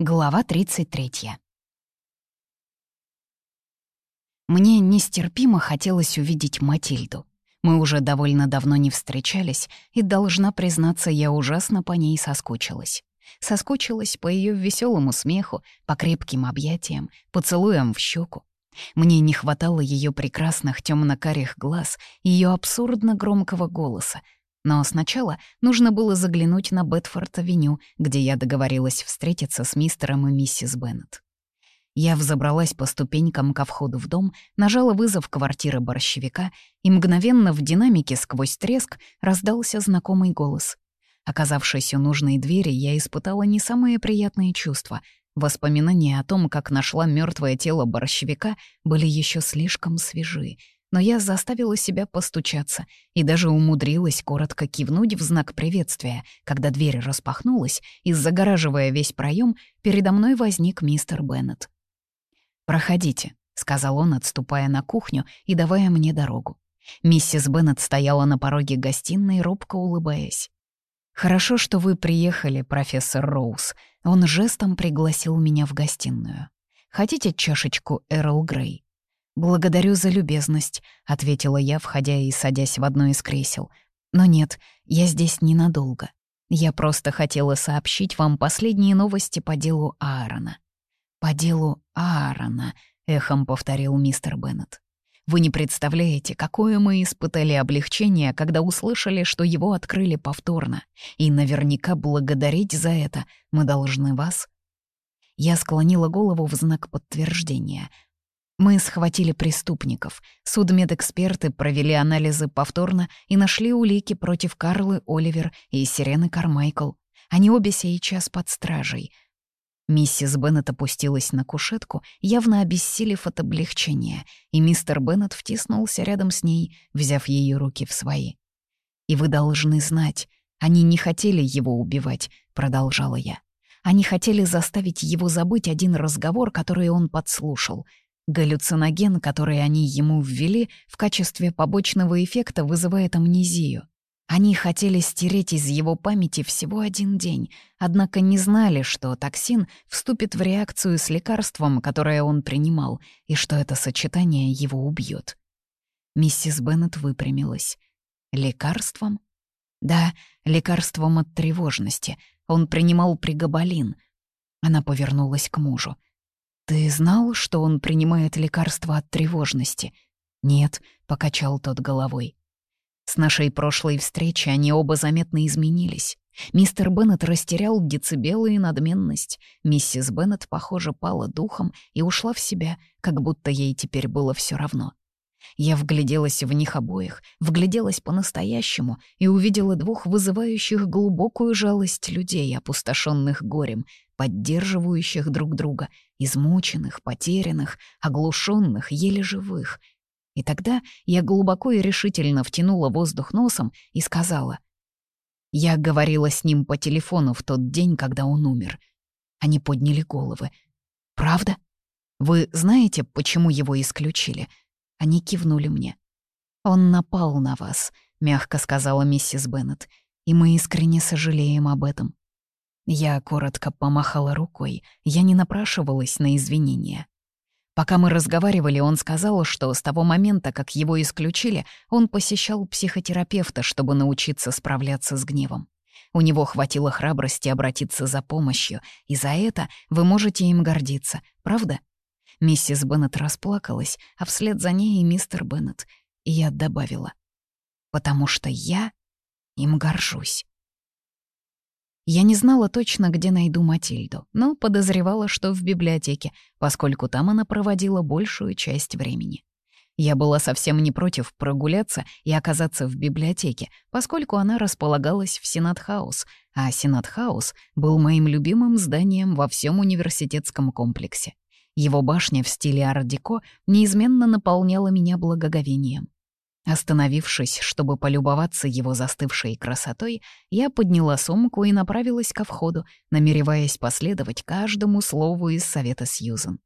Глава 33. Мне нестерпимо хотелось увидеть Матильду. Мы уже довольно давно не встречались, и, должна признаться, я ужасно по ней соскучилась. Соскучилась по ее веселому смеху, по крепким объятиям, поцелуям в щеку. Мне не хватало ее прекрасных темно-карих глаз, ее абсурдно громкого голоса, но сначала нужно было заглянуть на Бетфорд-авеню, где я договорилась встретиться с мистером и миссис Беннет. Я взобралась по ступенькам ко входу в дом, нажала вызов квартиры борщевика, и мгновенно в динамике сквозь треск раздался знакомый голос. Оказавшись у нужной двери, я испытала не самые приятные чувства. Воспоминания о том, как нашла мертвое тело борщевика, были еще слишком свежи — но я заставила себя постучаться и даже умудрилась коротко кивнуть в знак приветствия, когда дверь распахнулась, и, загораживая весь проем, передо мной возник мистер Беннет. «Проходите», — сказал он, отступая на кухню и давая мне дорогу. Миссис Беннет стояла на пороге гостиной, робко улыбаясь. «Хорошо, что вы приехали, профессор Роуз». Он жестом пригласил меня в гостиную. «Хотите чашечку Эрл Грей?» «Благодарю за любезность», — ответила я, входя и садясь в одно из кресел. «Но нет, я здесь ненадолго. Я просто хотела сообщить вам последние новости по делу Аарона». «По делу Аарона», — эхом повторил мистер Беннет. «Вы не представляете, какое мы испытали облегчение, когда услышали, что его открыли повторно, и наверняка благодарить за это мы должны вас». Я склонила голову в знак подтверждения — мы схватили преступников. Судмедэксперты провели анализы повторно и нашли улики против Карлы Оливер и Сирены Кармайкл. Они обе сейчас под стражей. Миссис Беннет опустилась на кушетку, явно обессилев от облегчения, и мистер Беннет втиснулся рядом с ней, взяв ее руки в свои. «И вы должны знать, они не хотели его убивать», — продолжала я. «Они хотели заставить его забыть один разговор, который он подслушал — Галлюциноген, который они ему ввели, в качестве побочного эффекта вызывает амнезию. Они хотели стереть из его памяти всего один день, однако не знали, что токсин вступит в реакцию с лекарством, которое он принимал, и что это сочетание его убьет. Миссис Беннет выпрямилась. «Лекарством?» «Да, лекарством от тревожности. Он принимал пригабалин». Она повернулась к мужу. «Ты знал, что он принимает лекарства от тревожности?» «Нет», — покачал тот головой. С нашей прошлой встречи они оба заметно изменились. Мистер Беннет растерял децибелы и надменность. Миссис Беннет, похоже, пала духом и ушла в себя, как будто ей теперь было все равно. Я вгляделась в них обоих, вгляделась по-настоящему и увидела двух вызывающих глубокую жалость людей, опустошенных горем, поддерживающих друг друга, измученных, потерянных, оглушенных, еле живых. И тогда я глубоко и решительно втянула воздух носом и сказала. Я говорила с ним по телефону в тот день, когда он умер. Они подняли головы. «Правда? Вы знаете, почему его исключили?» Они кивнули мне. «Он напал на вас», — мягко сказала миссис Беннет, «и мы искренне сожалеем об этом. Я коротко помахала рукой, я не напрашивалась на извинения. Пока мы разговаривали, он сказал, что с того момента, как его исключили, он посещал психотерапевта, чтобы научиться справляться с гневом. У него хватило храбрости обратиться за помощью, и за это вы можете им гордиться, правда? Миссис Беннет расплакалась, а вслед за ней и мистер Беннет. И я добавила, «Потому что я им горжусь». Я не знала точно, где найду Матильду, но подозревала, что в библиотеке, поскольку там она проводила большую часть времени. Я была совсем не против прогуляться и оказаться в библиотеке, поскольку она располагалась в Сенат-хаус, а Сенат-хаус был моим любимым зданием во всем университетском комплексе. Его башня в стиле ар-деко неизменно наполняла меня благоговением. Остановившись, чтобы полюбоваться его застывшей красотой, я подняла сумку и направилась ко входу, намереваясь последовать каждому слову из совета Сьюзен.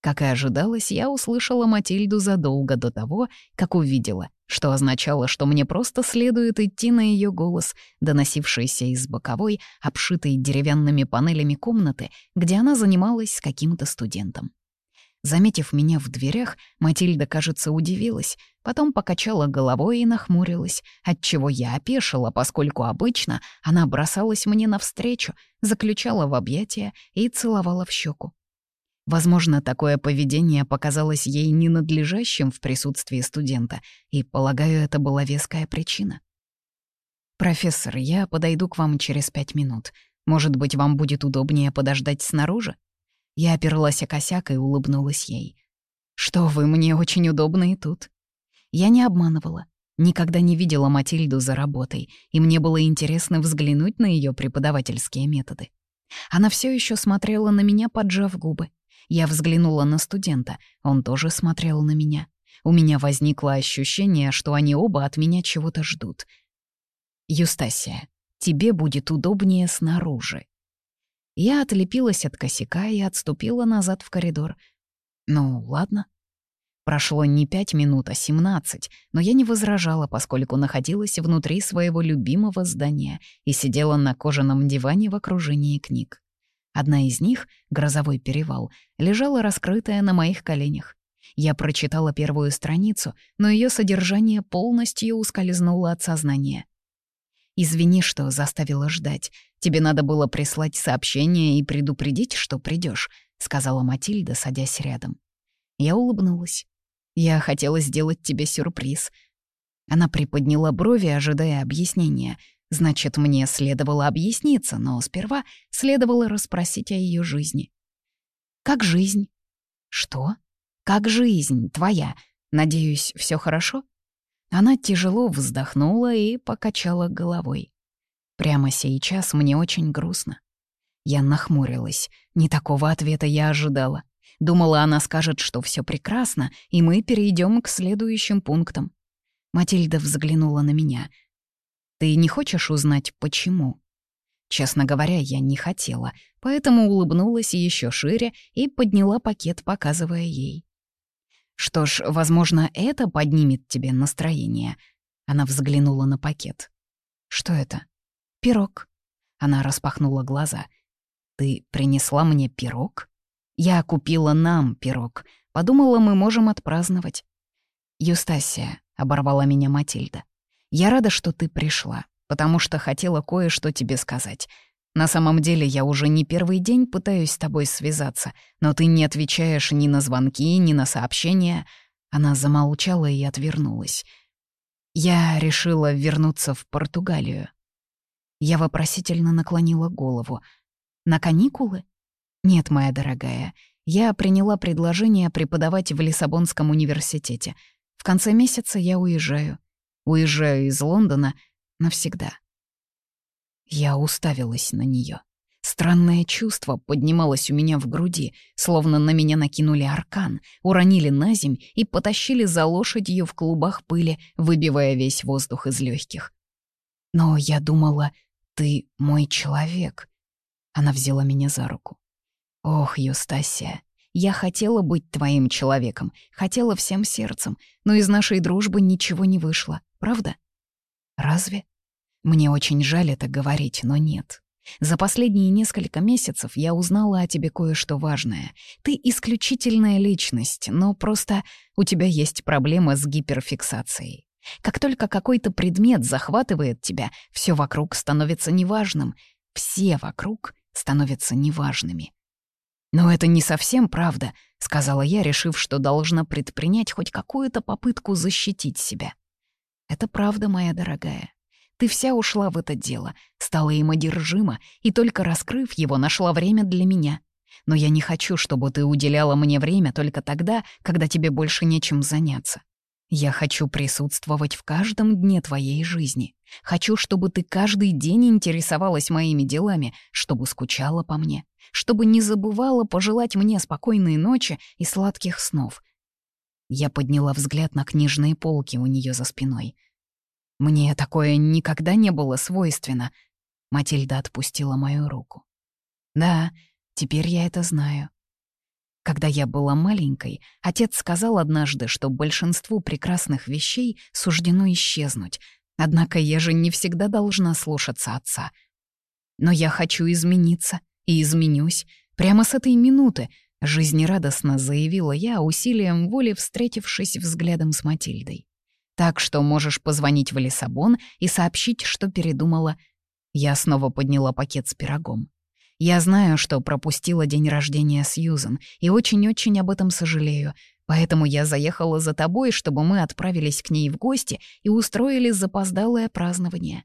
Как и ожидалось, я услышала Матильду задолго до того, как увидела, что означало, что мне просто следует идти на ее голос, доносившийся из боковой, обшитой деревянными панелями комнаты, где она занималась с каким-то студентом. Заметив меня в дверях, Матильда, кажется, удивилась, потом покачала головой и нахмурилась, отчего я опешила, поскольку обычно она бросалась мне навстречу, заключала в объятия и целовала в щеку. Возможно, такое поведение показалось ей ненадлежащим в присутствии студента, и, полагаю, это была веская причина. «Профессор, я подойду к вам через пять минут. Может быть, вам будет удобнее подождать снаружи?» Я оперлась о косяк и улыбнулась ей. «Что вы, мне очень удобно и тут». Я не обманывала. Никогда не видела Матильду за работой, и мне было интересно взглянуть на ее преподавательские методы. Она все еще смотрела на меня, поджав губы. Я взглянула на студента, он тоже смотрел на меня. У меня возникло ощущение, что они оба от меня чего-то ждут. «Юстасия, тебе будет удобнее снаружи». Я отлепилась от косяка и отступила назад в коридор. «Ну, ладно». Прошло не пять минут, а семнадцать, но я не возражала, поскольку находилась внутри своего любимого здания и сидела на кожаном диване в окружении книг. Одна из них, «Грозовой перевал», лежала раскрытая на моих коленях. Я прочитала первую страницу, но ее содержание полностью ускользнуло от сознания. «Извини, что заставила ждать. Тебе надо было прислать сообщение и предупредить, что придешь, сказала Матильда, садясь рядом. Я улыбнулась. «Я хотела сделать тебе сюрприз». Она приподняла брови, ожидая объяснения, Значит, мне следовало объясниться, но сперва следовало расспросить о ее жизни. «Как жизнь?» «Что? Как жизнь твоя? Надеюсь, все хорошо?» Она тяжело вздохнула и покачала головой. «Прямо сейчас мне очень грустно». Я нахмурилась. Не такого ответа я ожидала. Думала, она скажет, что все прекрасно, и мы перейдем к следующим пунктам. Матильда взглянула на меня — ты не хочешь узнать, почему?» Честно говоря, я не хотела, поэтому улыбнулась еще шире и подняла пакет, показывая ей. «Что ж, возможно, это поднимет тебе настроение». Она взглянула на пакет. «Что это?» «Пирог». Она распахнула глаза. «Ты принесла мне пирог?» «Я купила нам пирог. Подумала, мы можем отпраздновать». «Юстасия», — оборвала меня Матильда. Я рада, что ты пришла, потому что хотела кое-что тебе сказать. На самом деле я уже не первый день пытаюсь с тобой связаться, но ты не отвечаешь ни на звонки, ни на сообщения». Она замолчала и отвернулась. Я решила вернуться в Португалию. Я вопросительно наклонила голову. «На каникулы?» «Нет, моя дорогая, я приняла предложение преподавать в Лиссабонском университете. В конце месяца я уезжаю. Уезжаю из Лондона навсегда. Я уставилась на нее. Странное чувство поднималось у меня в груди, словно на меня накинули аркан, уронили на земь и потащили за лошадью в клубах пыли, выбивая весь воздух из легких. Но я думала, ты мой человек. Она взяла меня за руку. Ох, Юстасия, я хотела быть твоим человеком, хотела всем сердцем, но из нашей дружбы ничего не вышло. Правда? Разве? Мне очень жаль это говорить, но нет. За последние несколько месяцев я узнала о тебе кое-что важное. Ты исключительная личность, но просто у тебя есть проблема с гиперфиксацией. Как только какой-то предмет захватывает тебя, все вокруг становится неважным. Все вокруг становятся неважными. «Но это не совсем правда», — сказала я, решив, что должна предпринять хоть какую-то попытку защитить себя. Это правда, моя дорогая. Ты вся ушла в это дело, стала им одержима, и только раскрыв его, нашла время для меня. Но я не хочу, чтобы ты уделяла мне время только тогда, когда тебе больше нечем заняться. Я хочу присутствовать в каждом дне твоей жизни. Хочу, чтобы ты каждый день интересовалась моими делами, чтобы скучала по мне, чтобы не забывала пожелать мне спокойной ночи и сладких снов, я подняла взгляд на книжные полки у нее за спиной. Мне такое никогда не было свойственно. Матильда отпустила мою руку. Да, теперь я это знаю. Когда я была маленькой, отец сказал однажды, что большинству прекрасных вещей суждено исчезнуть. Однако я же не всегда должна слушаться отца. Но я хочу измениться и изменюсь прямо с этой минуты, жизнерадостно заявила я усилием воли, встретившись взглядом с Матильдой. Так что можешь позвонить в Лиссабон и сообщить, что передумала. Я снова подняла пакет с пирогом. Я знаю, что пропустила день рождения Сьюзен, и очень-очень об этом сожалею, поэтому я заехала за тобой, чтобы мы отправились к ней в гости и устроили запоздалое празднование».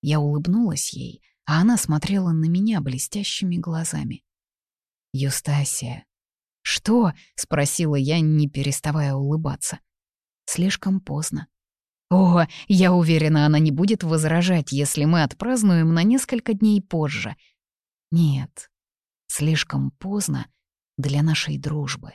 Я улыбнулась ей, а она смотрела на меня блестящими глазами. «Юстасия». «Что?» — спросила я, не переставая улыбаться. «Слишком поздно. О, я уверена, она не будет возражать, если мы отпразднуем на несколько дней позже — нет, слишком поздно для нашей дружбы.